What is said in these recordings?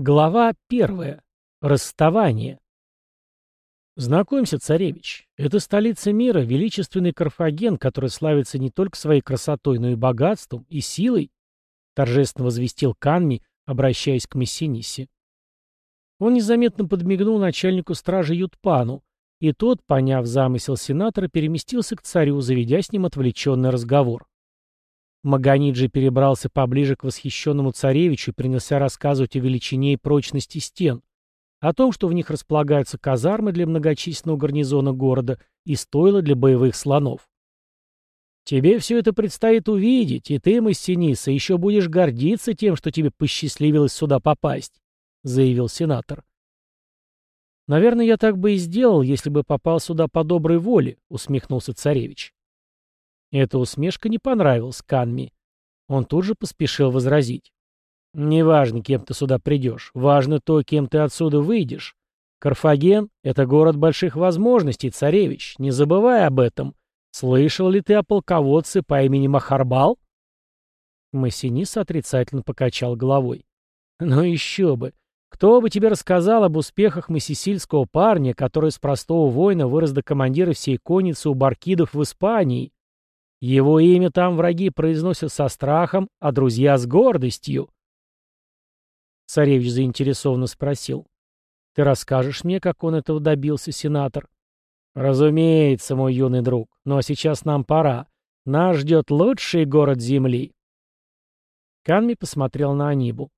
Глава первая. Расставание. Знакомься, царевич, это столица мира, величественный Карфаген, который славится не только своей красотой, но и богатством и силой, торжественно возвестил Канми, обращаясь к Мессинисе. Он незаметно подмигнул начальнику стражи Ютпану, и тот, поняв замысел сенатора, переместился к царю, заведя с ним отвлеченный разговор. Маганиджи перебрался поближе к восхищенному царевичу и принялся рассказывать о величине и прочности стен, о том, что в них располагаются казармы для многочисленного гарнизона города и стойла для боевых слонов. «Тебе все это предстоит увидеть, и ты, Массиниса, еще будешь гордиться тем, что тебе посчастливилось сюда попасть», — заявил сенатор. «Наверное, я так бы и сделал, если бы попал сюда по доброй воле», — усмехнулся царевич. Эта усмешка не понравилась Канми. Он тут же поспешил возразить. «Неважно, кем ты сюда придешь. Важно то, кем ты отсюда выйдешь. Карфаген — это город больших возможностей, царевич. Не забывай об этом. Слышал ли ты о полководце по имени Махарбал?» Массинис отрицательно покачал головой. «Ну еще бы. Кто бы тебе рассказал об успехах массисильского парня, который с простого воина вырос до командира всей конницы у баркидов в Испании? Его имя там враги произносят со страхом, а друзья с гордостью. Царевич заинтересованно спросил. «Ты расскажешь мне, как он этого добился, сенатор?» «Разумеется, мой юный друг. Ну а сейчас нам пора. Нас ждет лучший город Земли». Канми посмотрел на Анибу.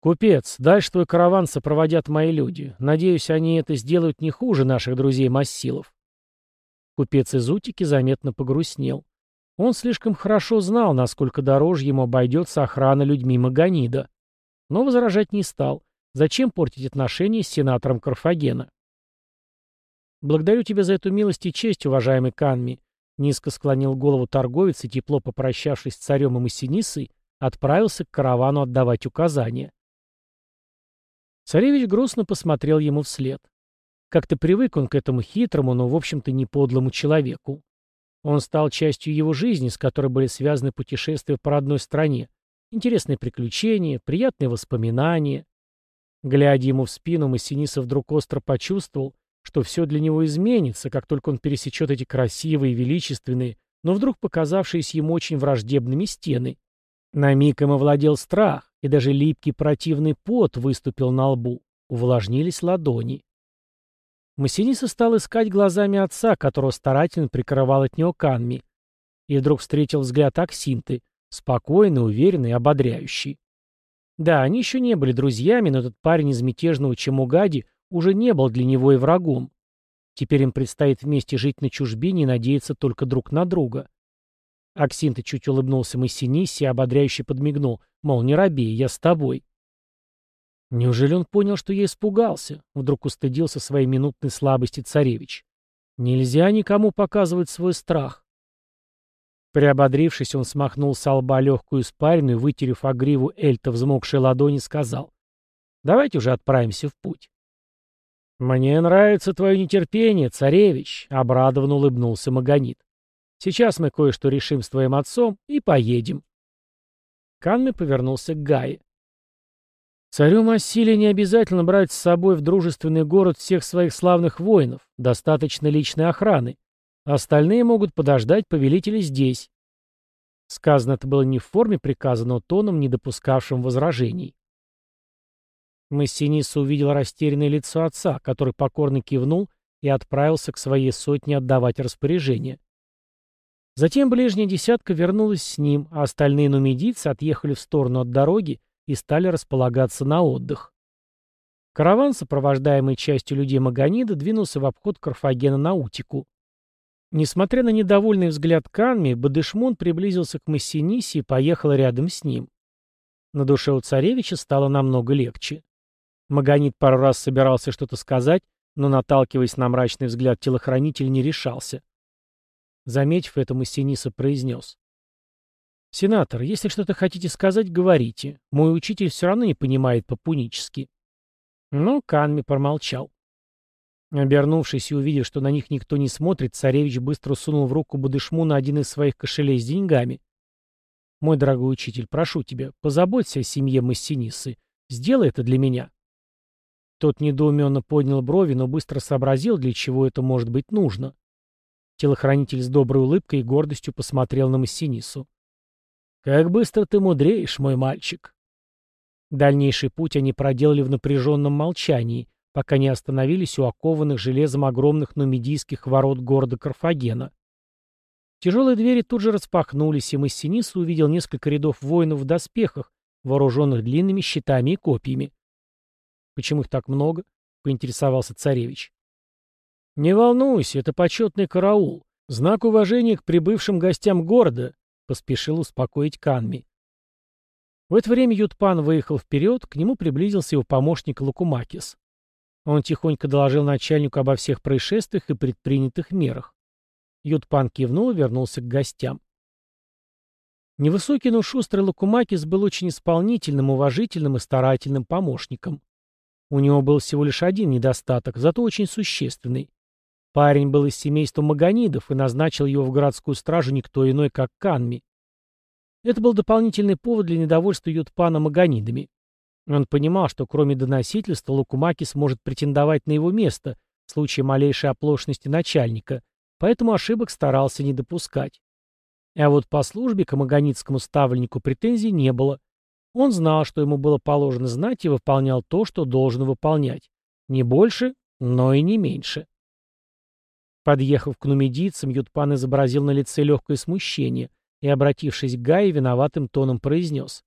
«Купец, дальше твой караван сопроводят мои люди. Надеюсь, они это сделают не хуже наших друзей-массилов». Купец из Утики заметно погрустнел. Он слишком хорошо знал, насколько дороже ему обойдется охрана людьми Маганида. Но возражать не стал. Зачем портить отношения с сенатором Карфагена? «Благодарю тебя за эту милость и честь, уважаемый Канми», низко склонил голову торговец и, тепло попрощавшись с царем и Массинисой, отправился к каравану отдавать указания. Царевич грустно посмотрел ему вслед. Как-то привык он к этому хитрому, но, в общем-то, не подлому человеку. Он стал частью его жизни, с которой были связаны путешествия по родной стране, интересные приключения, приятные воспоминания. Глядя ему в спину, Массиниса вдруг остро почувствовал, что все для него изменится, как только он пересечет эти красивые, величественные, но вдруг показавшиеся ему очень враждебными стены. На миг им овладел страх, и даже липкий противный пот выступил на лбу, увлажнились ладони. Массиниса стал искать глазами отца, которого старательно прикрывал от него Канми. И вдруг встретил взгляд Аксинты, спокойный, уверенный, ободряющий. Да, они еще не были друзьями, но этот парень из мятежного Чемугади уже не был для него и врагом. Теперь им предстоит вместе жить на чужбине и надеяться только друг на друга. Аксинта чуть улыбнулся Массинисе и ободряюще подмигнул, мол, не робей, я с тобой. Неужели он понял, что я испугался? Вдруг устыдился своей минутной слабости царевич. Нельзя никому показывать свой страх. Приободрившись, он смахнул с лба легкую испарину и, вытерев о Эльта взмокшей ладони, сказал. «Давайте уже отправимся в путь». «Мне нравится твое нетерпение, царевич», — обрадованно улыбнулся Магонит. «Сейчас мы кое-что решим с твоим отцом и поедем». Канме повернулся к Гае. Царю Массилия не обязательно брать с собой в дружественный город всех своих славных воинов, достаточно личной охраны. Остальные могут подождать повелителя здесь. Сказано это было не в форме приказа, но тоном, не допускавшим возражений. Массиниса увидел растерянное лицо отца, который покорно кивнул и отправился к своей сотне отдавать распоряжение. Затем ближняя десятка вернулась с ним, а остальные нумидийцы отъехали в сторону от дороги и стали располагаться на отдых. Караван, сопровождаемый частью людей Маганида, двинулся в обход Карфагена на Утику. Несмотря на недовольный взгляд Канми, Бадышмун приблизился к Массинисе и поехал рядом с ним. На душе у царевича стало намного легче. Маганит пару раз собирался что-то сказать, но, наталкиваясь на мрачный взгляд телохранитель, не решался. Заметив это, Массиниса произнес. «Сенатор, если что-то хотите сказать, говорите. Мой учитель все равно не понимает по-пунически». Но Канми промолчал. Обернувшись и увидев, что на них никто не смотрит, царевич быстро сунул в руку Будышму на один из своих кошелей с деньгами. «Мой дорогой учитель, прошу тебя, позаботься о семье Массинисы. Сделай это для меня». Тот недоуменно поднял брови, но быстро сообразил, для чего это может быть нужно. Телохранитель с доброй улыбкой и гордостью посмотрел на Массинису. «Как быстро ты мудреешь, мой мальчик!» Дальнейший путь они проделали в напряженном молчании, пока не остановились у окованных железом огромных нумидийских ворот города Карфагена. Тяжелые двери тут же распахнулись, и Массиниса увидел несколько рядов воинов в доспехах, вооруженных длинными щитами и копьями. «Почему их так много?» — поинтересовался царевич. «Не волнуйся, это почетный караул. Знак уважения к прибывшим гостям города», — поспешил успокоить Канми. В это время Ютпан выехал вперед, к нему приблизился его помощник Лукумакис. Он тихонько доложил начальнику обо всех происшествиях и предпринятых мерах. Ютпан кивнул и вернулся к гостям. Невысокий, но шустрый Лукумакис был очень исполнительным, уважительным и старательным помощником. У него был всего лишь один недостаток, зато очень существенный. Парень был из семейства Маганидов и назначил его в городскую стражу никто иной, как Канми. Это был дополнительный повод для недовольства Ютпана Маганидами. Он понимал, что кроме доносительства Лукумакис может претендовать на его место в случае малейшей оплошности начальника, поэтому ошибок старался не допускать. А вот по службе к амагонитскому ставленнику претензий не было. Он знал, что ему было положено знать, и выполнял то, что должен выполнять. Не больше, но и не меньше. Подъехав к нумидийцам, Ютпан изобразил на лице легкое смущение и, обратившись к Гае, виноватым тоном произнес.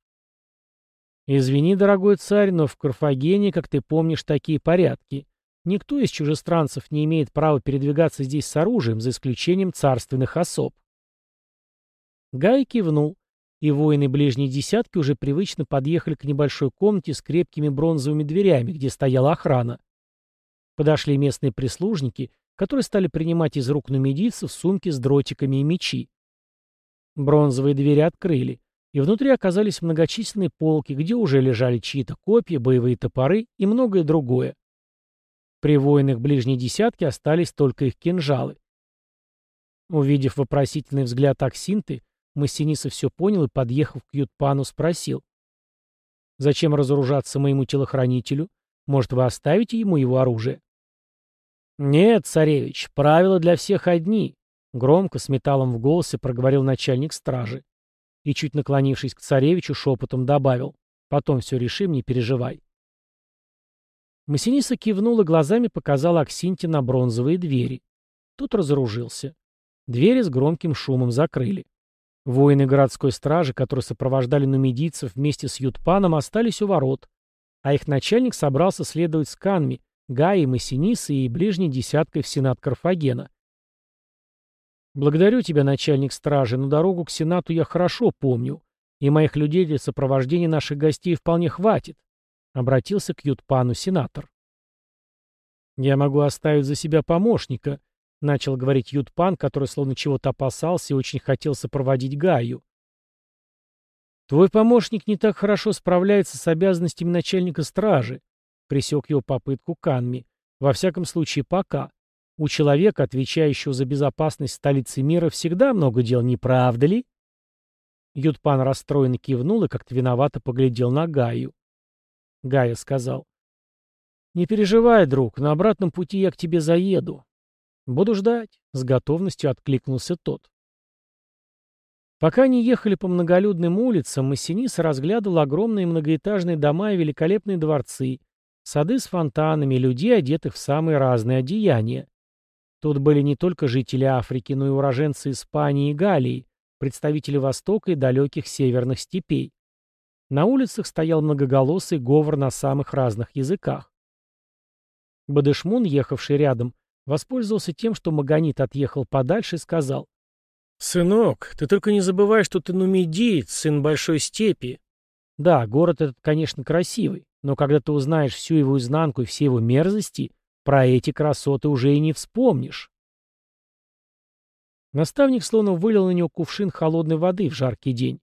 «Извини, дорогой царь, но в Карфагене, как ты помнишь, такие порядки. Никто из чужестранцев не имеет права передвигаться здесь с оружием, за исключением царственных особ. Гай кивнул, и воины ближней десятки уже привычно подъехали к небольшой комнате с крепкими бронзовыми дверями, где стояла охрана. Подошли местные прислужники, которые стали принимать из рук нумидийцев сумки с дротиками и мечи. Бронзовые двери открыли, и внутри оказались многочисленные полки, где уже лежали чьи-то копья, боевые топоры и многое другое. При воинах ближней десятки остались только их кинжалы. Увидев вопросительный взгляд Аксинты, Массиниса все понял и, подъехав к Ютпану, спросил. «Зачем разоружаться моему телохранителю? Может, вы оставите ему его оружие?» «Нет, царевич, правила для всех одни», — громко, с металлом в голосе проговорил начальник стражи. И, чуть наклонившись к царевичу, шепотом добавил. «Потом все решим, не переживай». Массиниса кивнул и глазами показал Аксинте на бронзовые двери. Тут разоружился. Двери с громким шумом закрыли. Воины городской стражи, которые сопровождали нумидийцев вместе с Ютпаном, остались у ворот, а их начальник собрался следовать с Канми, Гаей, Массинисой и ближней десяткой в Сенат Карфагена. «Благодарю тебя, начальник стражи, но дорогу к Сенату я хорошо помню, и моих людей для сопровождения наших гостей вполне хватит. — обратился к Ютпану сенатор. «Я могу оставить за себя помощника», — начал говорить Ютпан, который словно чего-то опасался и очень хотел сопроводить Гаю. «Твой помощник не так хорошо справляется с обязанностями начальника стражи», — пресек его попытку Канми. «Во всяком случае, пока. У человека, отвечающего за безопасность столицы мира, всегда много дел, не правда ли?» Ютпан расстроенно кивнул и как-то виновато поглядел на Гаю. Гая сказал. «Не переживай, друг, на обратном пути я к тебе заеду. Буду ждать», — с готовностью откликнулся тот. Пока они ехали по многолюдным улицам, Массинис разглядывал огромные многоэтажные дома и великолепные дворцы, сады с фонтанами, людей, одетых в самые разные одеяния. Тут были не только жители Африки, но и уроженцы Испании и Галлии, представители Востока и далеких северных степей. На улицах стоял многоголосый говор на самых разных языках. Бадышмун, ехавший рядом, воспользовался тем, что Магонит отъехал подальше и сказал. «Сынок, ты только не забывай, что ты нумидиец, сын большой степи. Да, город этот, конечно, красивый, но когда ты узнаешь всю его изнанку и все его мерзости, про эти красоты уже и не вспомнишь». Наставник словно вылил на него кувшин холодной воды в жаркий день.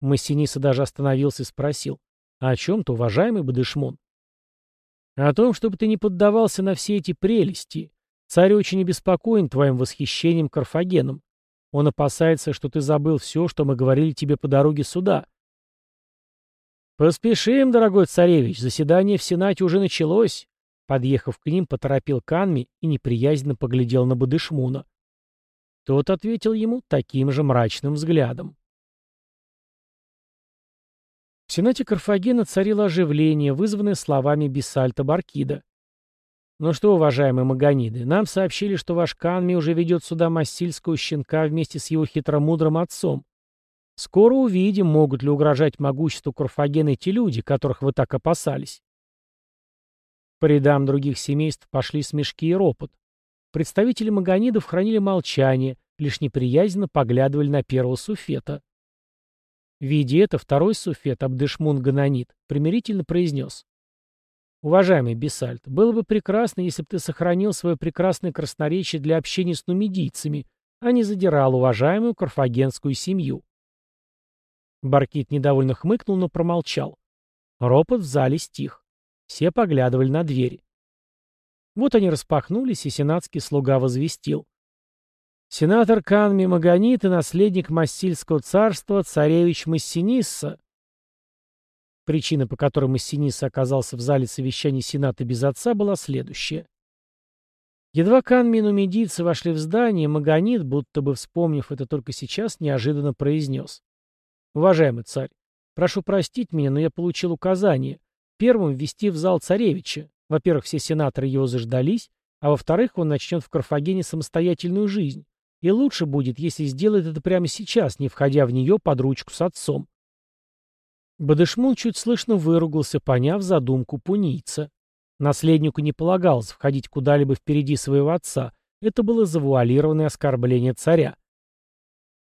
Массиниса даже остановился и спросил. «А о чем-то, уважаемый Бадышмон?» «О том, чтобы ты не поддавался на все эти прелести. Царь очень обеспокоен твоим восхищением Карфагеном. Он опасается, что ты забыл все, что мы говорили тебе по дороге сюда». «Поспешим, дорогой царевич, заседание в Сенате уже началось», Подъехав к ним, поторопил Канми и неприязненно поглядел на Бадышмуна. Тот ответил ему таким же мрачным взглядом. В Сенате Карфагена царило оживление, вызванное словами Бисальта Баркида. «Ну что, уважаемые Магониды, нам сообщили, что ваш Канми уже ведет сюда массильского щенка вместе с его хитромудрым отцом. Скоро увидим, могут ли угрожать могуществу Карфагена эти люди, которых вы так опасались». По рядам других семейств пошли смешки и ропот. Представители Магонидов хранили молчание, лишь неприязненно поглядывали на первого суфета. Видя это, второй суфет, Абдышмун Гананит, примирительно произнес. «Уважаемый Бесальт, было бы прекрасно, если бы ты сохранил свое прекрасное красноречие для общения с нумидийцами, а не задирал уважаемую карфагенскую семью». Баркит недовольно хмыкнул, но промолчал. Ропот в зале стих. Все поглядывали на двери. Вот они распахнулись, и сенатский слуга возвестил. Сенатор Канми Магонит и наследник Массильского царства царевич Массинисса. Причина, по которой Массинисса оказался в зале совещаний Сената без отца, была следующая. Едва Канми и нумидийцы вошли в здание, Магонит, будто бы вспомнив это только сейчас, неожиданно произнес. «Уважаемый царь, прошу простить меня, но я получил указание первым ввести в зал царевича. Во-первых, все сенаторы его заждались, а во-вторых, он начнет в Карфагене самостоятельную жизнь. И лучше будет, если сделает это прямо сейчас, не входя в нее под ручку с отцом. Бадышмун чуть слышно выругался, поняв задумку пунийца. Наследнику не полагалось входить куда-либо впереди своего отца. Это было завуалированное оскорбление царя.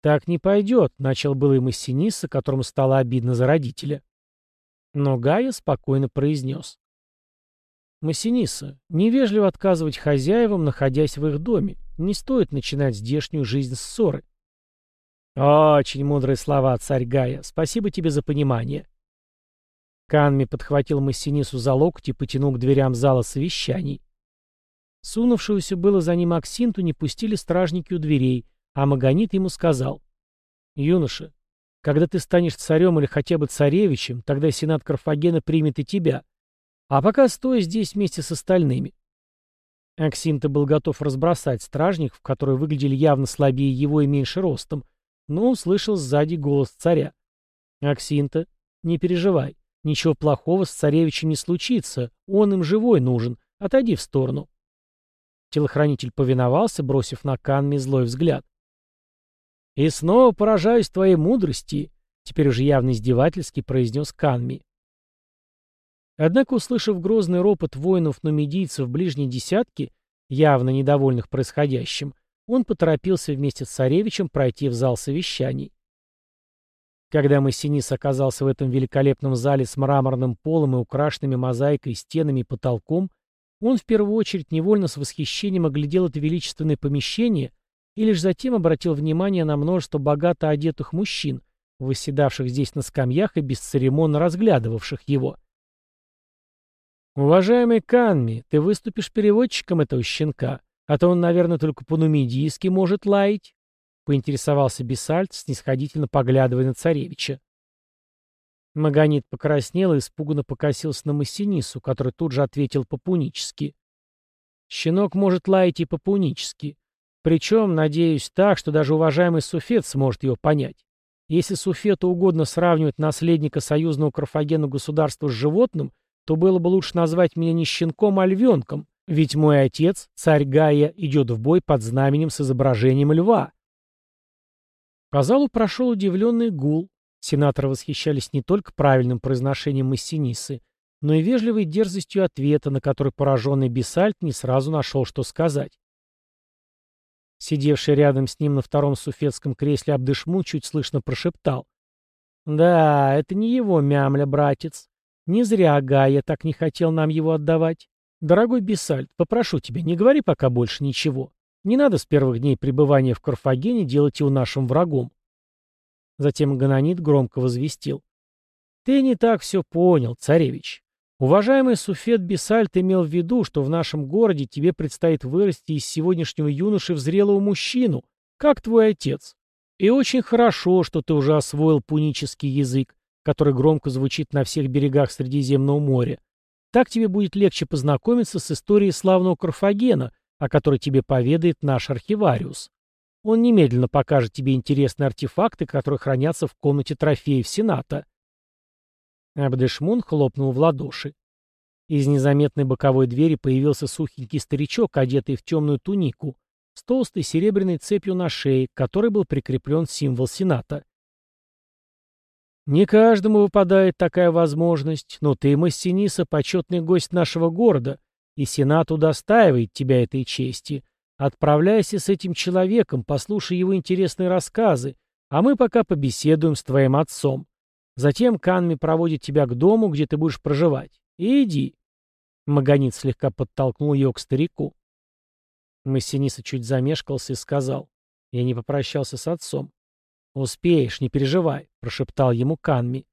«Так не пойдет», — начал было им Иссениса, которому стало обидно за родителя. Но Гая спокойно произнес. «Массиниса, невежливо отказывать хозяевам, находясь в их доме. Не стоит начинать здешнюю жизнь ссоры». «Очень мудрые слова, царь Гая. Спасибо тебе за понимание». Канми подхватил Массинису за локоть и потянул к дверям зала совещаний. Сунувшегося было за ним Аксинту не пустили стражники у дверей, а Магонит ему сказал. «Юноша, когда ты станешь царем или хотя бы царевичем, тогда сенат Карфагена примет и тебя. А пока стой здесь вместе с остальными. Аксинта был готов разбросать стражников, которые выглядели явно слабее его и меньше ростом, но услышал сзади голос царя. «Аксинта, не переживай, ничего плохого с царевичем не случится, он им живой нужен, отойди в сторону». Телохранитель повиновался, бросив на Канми злой взгляд. «И снова поражаюсь твоей мудрости», — теперь уже явно издевательски произнес Канми. Однако, услышав грозный ропот воинов-нумидийцев ближней десятке, явно недовольных происходящим, он поторопился вместе с царевичем пройти в зал совещаний. Когда Массинис оказался в этом великолепном зале с мраморным полом и украшенными мозаикой стенами и потолком, он в первую очередь невольно с восхищением оглядел это величественное помещение — и лишь затем обратил внимание на множество богато одетых мужчин, восседавших здесь на скамьях и бесцеремонно разглядывавших его. «Уважаемый Канми, ты выступишь переводчиком этого щенка, а то он, наверное, только по-нумидийски может лаять», — поинтересовался Бесальт, снисходительно поглядывая на царевича. Магонит покраснел и испуганно покосился на Массинису, который тут же ответил по-пунически. «Щенок может лаять и по-пунически, причем, надеюсь, так, что даже уважаемый Суфет сможет ее понять. Если Суфету угодно сравнивать наследника союзного Карфагена государства с животным, то было бы лучше назвать меня не щенком, а львенком, ведь мой отец, царь Гая, идет в бой под знаменем с изображением льва. По залу прошел удивленный гул. Сенаторы восхищались не только правильным произношением Массинисы, но и вежливой дерзостью ответа, на который пораженный Бесальт не сразу нашел, что сказать. Сидевший рядом с ним на втором суфетском кресле Абдышму чуть слышно прошептал. «Да, это не его мямля, братец. Не зря Гая так не хотел нам его отдавать. Дорогой Бесальт, попрошу тебя, не говори пока больше ничего. Не надо с первых дней пребывания в Карфагене делать его нашим врагом». Затем Ганонит громко возвестил. «Ты не так все понял, царевич. Уважаемый Суфет Бесальт имел в виду, что в нашем городе тебе предстоит вырасти из сегодняшнего юноши в зрелого мужчину, как твой отец. И очень хорошо, что ты уже освоил пунический язык, который громко звучит на всех берегах Средиземного моря. Так тебе будет легче познакомиться с историей славного Карфагена, о которой тебе поведает наш архивариус. Он немедленно покажет тебе интересные артефакты, которые хранятся в комнате трофеев Сената. Абдешмун хлопнул в ладоши. Из незаметной боковой двери появился сухенький старичок, одетый в темную тунику, с толстой серебряной цепью на шее, которой был прикреплен символ Сената. «Не каждому выпадает такая возможность, но ты, Массиниса, почетный гость нашего города, и Сенат удостаивает тебя этой чести. Отправляйся с этим человеком, послушай его интересные рассказы, а мы пока побеседуем с твоим отцом. Затем Канми проводит тебя к дому, где ты будешь проживать. И иди». Магонит слегка подтолкнул ее к старику. Массиниса чуть замешкался и сказал. «Я не попрощался с отцом». «Успеешь, не переживай», — прошептал ему Канми.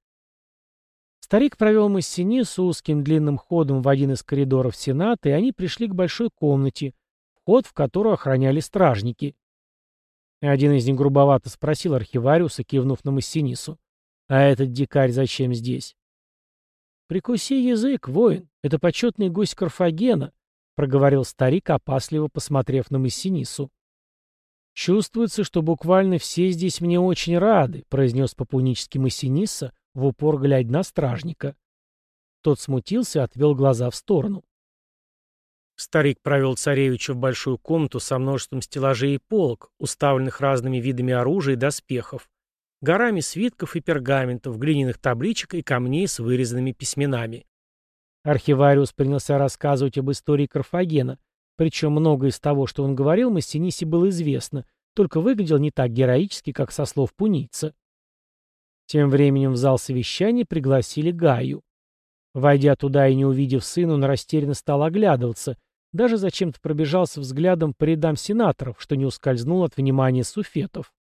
Старик провел Массинису узким длинным ходом в один из коридоров Сената, и они пришли к большой комнате, вход в которую охраняли стражники. Один из них грубовато спросил архивариуса, кивнув на Массинису. «А этот дикарь зачем здесь?» «Прикуси язык, воин, это почетный гость Карфагена», — проговорил старик, опасливо посмотрев на Массинису. «Чувствуется, что буквально все здесь мне очень рады», — произнес по-пунически Массиниса, в упор глядя на стражника. Тот смутился и отвел глаза в сторону. Старик провел царевича в большую комнату со множеством стеллажей и полок, уставленных разными видами оружия и доспехов, горами свитков и пергаментов, глиняных табличек и камней с вырезанными письменами. Архивариус принялся рассказывать об истории Карфагена, причем многое из того, что он говорил, Массинисе было известно, только выглядел не так героически, как со слов пунийца. Тем временем в зал совещания пригласили Гаю. Войдя туда и не увидев сына, он растерянно стал оглядываться, даже зачем-то пробежался взглядом по рядам сенаторов, что не ускользнул от внимания суфетов.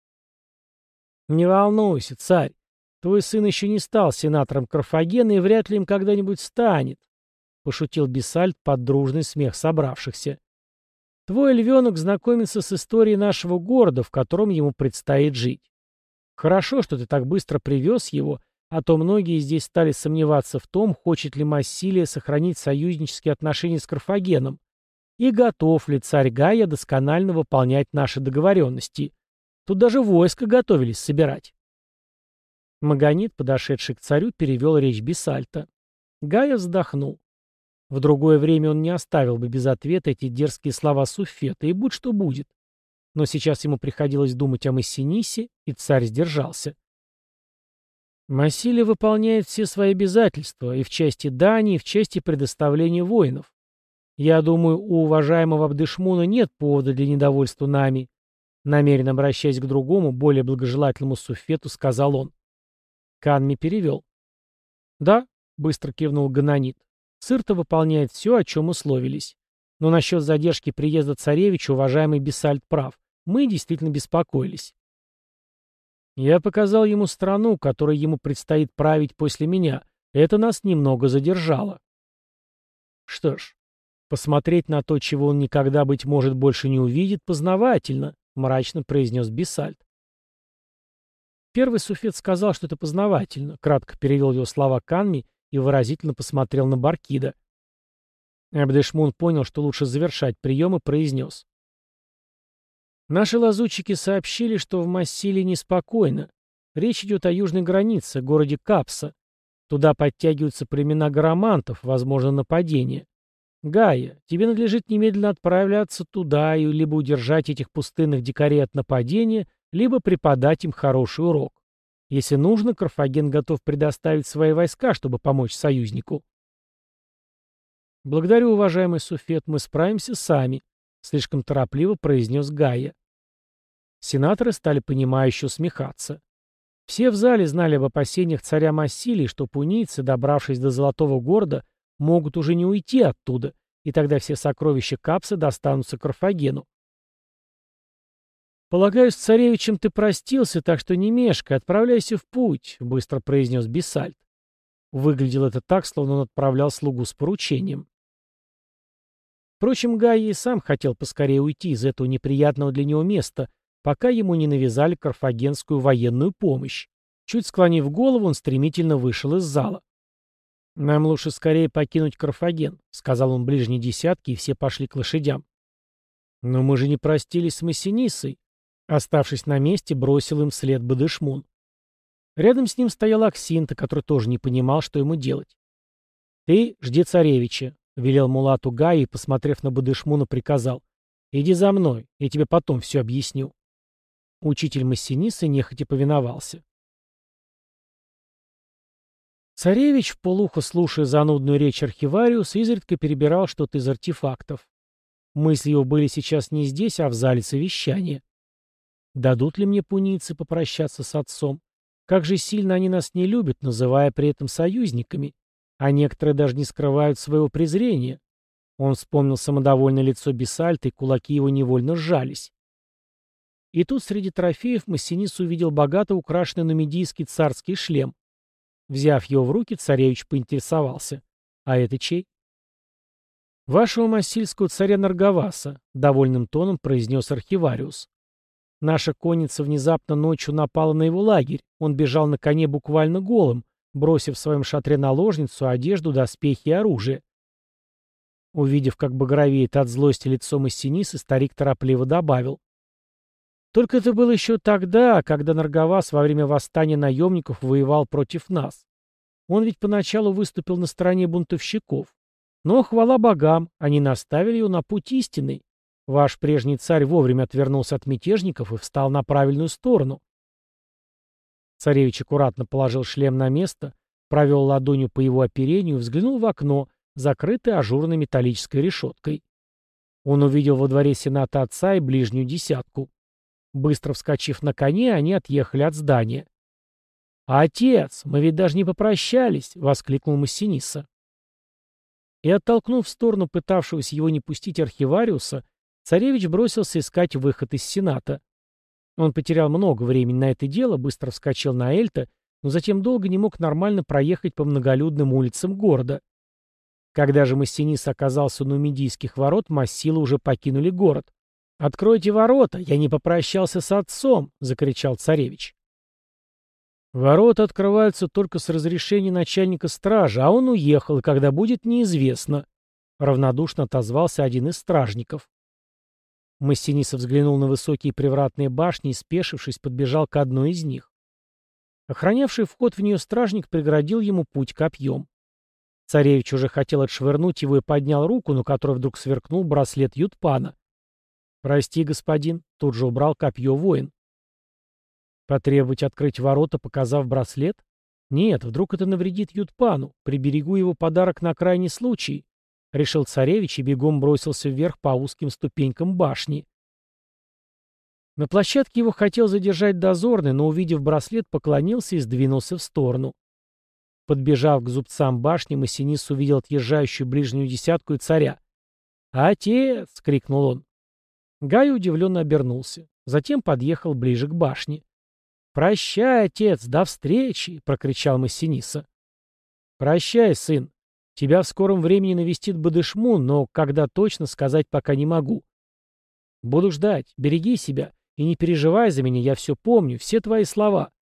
«Не волнуйся, царь. Твой сын еще не стал сенатором Карфагена и вряд ли им когда-нибудь станет», — пошутил Бесальт под дружный смех собравшихся. «Твой львенок знакомится с историей нашего города, в котором ему предстоит жить. Хорошо, что ты так быстро привез его, а то многие здесь стали сомневаться в том, хочет ли Массилия сохранить союзнические отношения с Карфагеном, и готов ли царь Гая досконально выполнять наши договоренности». Тут даже войско готовились собирать. Магонит, подошедший к царю, перевел речь Бесальта. Гая вздохнул. В другое время он не оставил бы без ответа эти дерзкие слова Суфета, и будь что будет. Но сейчас ему приходилось думать о Массинисе, и царь сдержался. Массилия выполняет все свои обязательства и в части дани, и в части предоставления воинов. Я думаю, у уважаемого Абдышмуна нет повода для недовольства нами, Намеренно обращаясь к другому, более благожелательному суфету, сказал он. Канми перевел. «Да», — быстро кивнул Ганонит, — «Цирта выполняет все, о чем условились. Но насчет задержки приезда царевича уважаемый Бесальт прав. Мы действительно беспокоились. Я показал ему страну, которой ему предстоит править после меня. Это нас немного задержало. Что ж, посмотреть на то, чего он никогда, быть может, больше не увидит, познавательно. — мрачно произнес Бисальт. Первый суфет сказал, что это познавательно, кратко перевел его слова Канми и выразительно посмотрел на Баркида. Абдешмун понял, что лучше завершать прием и произнес. Наши лазутчики сообщили, что в Массиле неспокойно. Речь идет о южной границе, городе Капса. Туда подтягиваются племена гарамантов, возможно, нападение. Гая, тебе надлежит немедленно отправляться туда и либо удержать этих пустынных дикарей от нападения, либо преподать им хороший урок. Если нужно, Карфаген готов предоставить свои войска, чтобы помочь союзнику. «Благодарю, уважаемый Суфет, мы справимся сами», — слишком торопливо произнес Гая. Сенаторы стали понимающе усмехаться. Все в зале знали об опасениях царя Массилии, что пунийцы, добравшись до Золотого города, могут уже не уйти оттуда, и тогда все сокровища Капса достанутся Карфагену. «Полагаю, с царевичем ты простился, так что не мешкай, отправляйся в путь», — быстро произнес Бисальт. Выглядело это так, словно он отправлял слугу с поручением. Впрочем, Гай и сам хотел поскорее уйти из этого неприятного для него места, пока ему не навязали карфагенскую военную помощь, Чуть склонив голову, он стремительно вышел из зала. «Нам лучше скорее покинуть Карфаген», — сказал он ближней десятке, и все пошли к лошадям. «Но мы же не простились с Массинисой», — оставшись на месте, бросил им вслед Бадышмун. Рядом с ним стоял Аксинта, который тоже не понимал, что ему делать. «Ты жди царевича», — велел Мулату Гай и, посмотрев на Бадышмуна, приказал. «Иди за мной, я тебе потом все объясню». Учитель Массинисы нехотя повиновался. Царевич, полухо слушая занудную речь архивариуса, изредка перебирал что-то из артефактов. Мысли его были сейчас не здесь, а в зале совещания. Дадут ли мне пунийцы попрощаться с отцом? Как же сильно они нас не любят, называя при этом союзниками. А некоторые даже не скрывают своего презрения. Он вспомнил самодовольное лицо Бесальта, и кулаки его невольно сжались. И тут среди трофеев Массинис увидел богато украшенный нумидийский царский шлем. Взяв его в руки, царевич поинтересовался. «А это чей?» «Вашего массильского царя Наргаваса», — довольным тоном произнес архивариус. «Наша конница внезапно ночью напала на его лагерь. Он бежал на коне буквально голым, бросив в своем шатре наложницу, одежду, доспехи и оружие». Увидев, как багровеет от злости лицо Массиниса, старик торопливо добавил. Только это было еще тогда, когда Наргавас во время восстания наемников воевал против нас. Он ведь поначалу выступил на стороне бунтовщиков. Но, хвала богам, они наставили его на путь истинный. Ваш прежний царь вовремя отвернулся от мятежников и встал на правильную сторону. Царевич аккуратно положил шлем на место, провел ладонью по его оперению и взглянул в окно, закрытое ажурной металлической решеткой. Он увидел во дворе сената отца и ближнюю десятку. Быстро вскочив на коне, они отъехали от здания. «Отец, мы ведь даже не попрощались!» — воскликнул Массиниса. И, оттолкнув в сторону пытавшегося его не пустить архивариуса, царевич бросился искать выход из Сената. Он потерял много времени на это дело, быстро вскочил на Эльта, но затем долго не мог нормально проехать по многолюдным улицам города. Когда же Массинис оказался у Нумидийских ворот, Массилы уже покинули город. «Откройте ворота! Я не попрощался с отцом!» — закричал царевич. «Ворота открываются только с разрешения начальника стражи, а он уехал, и когда будет, неизвестно», — равнодушно отозвался один из стражников. Массинисов взглянул на высокие привратные башни и, спешившись, подбежал к одной из них. Охранявший вход в нее стражник преградил ему путь копьем. Царевич уже хотел отшвырнуть его и поднял руку, на которой вдруг сверкнул браслет Ютпана. «Прости, господин», — тут же убрал копье воин. Потребовать открыть ворота, показав браслет? Нет, вдруг это навредит Ютпану. Приберегу его подарок на крайний случай. Решил царевич и бегом бросился вверх по узким ступенькам башни. На площадке его хотел задержать дозорный, но, увидев браслет, поклонился и сдвинулся в сторону. Подбежав к зубцам башни, Массинис увидел отъезжающую ближнюю десятку и царя. «Отец!» — крикнул он. Гай удивленно обернулся. Затем подъехал ближе к башне. «Прощай, отец, до встречи!» — прокричал Массиниса. «Прощай, сын. Тебя в скором времени навестит Бадышмун, но когда точно сказать пока не могу. Буду ждать. Береги себя. И не переживай за меня, я все помню, все твои слова».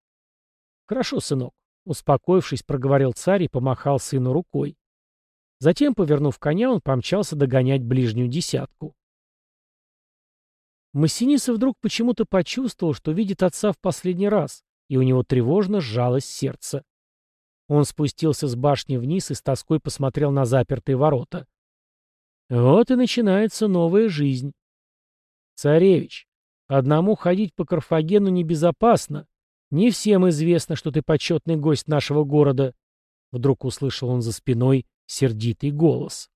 «Хорошо, сынок», — успокоившись, проговорил царь и помахал сыну рукой. Затем, повернув коня, он помчался догонять ближнюю десятку. Массиниса вдруг почему-то почувствовал, что видит отца в последний раз, и у него тревожно сжалось сердце. Он спустился с башни вниз и с тоской посмотрел на запертые ворота. Вот и начинается новая жизнь. Царевич, одному ходить по Карфагену небезопасно. Не всем известно, что ты почетный гость нашего города. Вдруг услышал он за спиной сердитый голос.